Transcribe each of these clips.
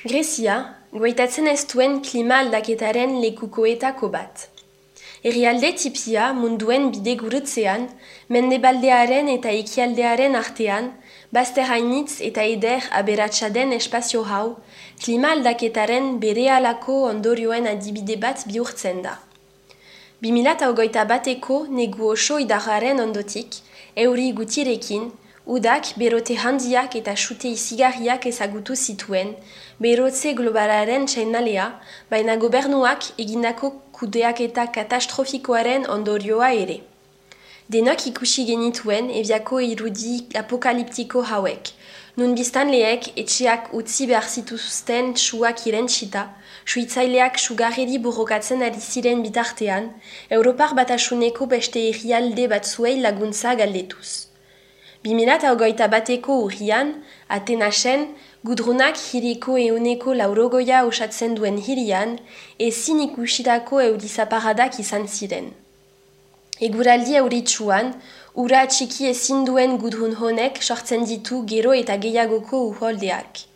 Grezia, goitatzen ez duen klima aldaketaren lekukoetako bat. Herrialde tipia munduen bide gurutzean, mendebaldearen eta ekialdearen artean, bazter hainitz eta eder aberatsaden espazio hau, klima aldaketaren bere alako ondorioen adibide bat bihurtzen da. 2008 bateko negu oso idararen ondotik, euri gutirekin, Udak berote handiak eta sute izigarriak ezagutu zituen, berotze globalaren txainalea, baina gobernuak egindako kudeak eta katastrofikoaren ondorioa ere. Denok ikusi genituen ebiako irudi apokaliptiko hauek, nun biztan leek etxeak utzi behar zituzten txuak irentsita, suitzaileak sugarreri burrokatzen ari ziren bitartean, Europar batasuneko beste errialde batzuei laguntza galdetuz. Bimilat haugoita bateko urrian, Atenasen, gudrunak hiriko euneko laurogoia osatzen duen hirian, ezin ikusitako eudizaparadak izan ziren. Eguraldi euritsuan, ura txiki ezin duen gudrun honek sortzen ditu gero eta gehiagoko uholdeak.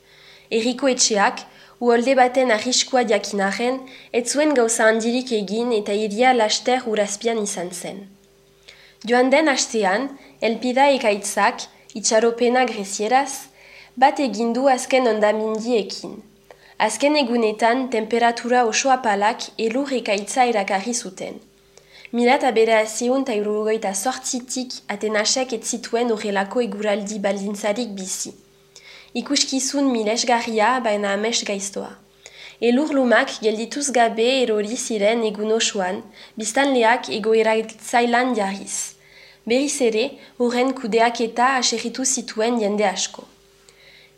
Eriko etxeak, uholde baten arriskua diakinaren, ez zuen gauza handirik egin eta iria laster urazpian izan zen. Joan den hastean, elpida ekaitzak, itxaropena grezieraz, bat egindu azken ondamindiekin. Azken egunetan, temperatura oso apalak elur ekaitza erakarri zuten. Milat abera zion ta irurogoita sortzitik atenasek ez zituen horrelako eguraldi baldintzarik bizi. Ikuskizun milesgarria baina ames gaiztoa. Elur lumak geldituz gabe erori ziren egun osoan, biztanleak egoera zailan jarriz berriz ere, horren kudeak eta aserritu zituen jende asko.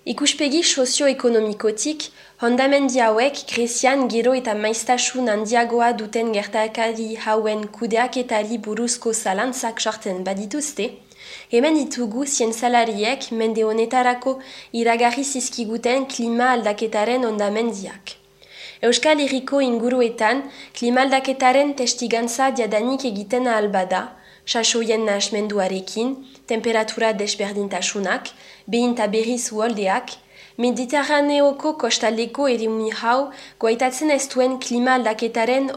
Ikuspegi sozioekonomikotik, hondamendi hauek Grezian gero eta maiztasun handiagoa duten gertakari hauen kudeak eta buruzko zalantzak sortzen badituzte, hemen ditugu zientzalariek mende honetarako iragarri zizkiguten klima aldaketaren hondamendiak. Euskal Herriko inguruetan, klima aldaketaren testigantza diadanik egiten albada, sasoien nahasmenduarekin, temperatura desberdintasunak, behin eta berriz uoldeak, Mediterraneoko kostaldeko erimui hau goaitatzen ez duen klima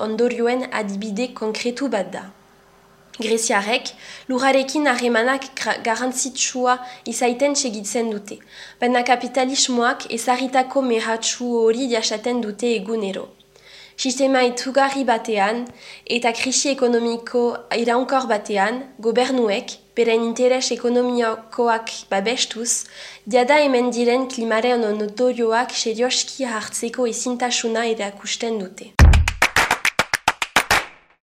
ondorioen adibide konkretu bat da. Greziarek, lurarekin harremanak garantzitsua izaiten segitzen dute, baina kapitalismoak ezarritako mehatxu hori jasaten dute egunero sistema itugarri batean eta krisi ekonomiko iraunkor batean, gobernuek, beren interes ekonomikoak babestuz, diada hemen diren klimaren onotorioak serioski hartzeko ezintasuna erakusten dute.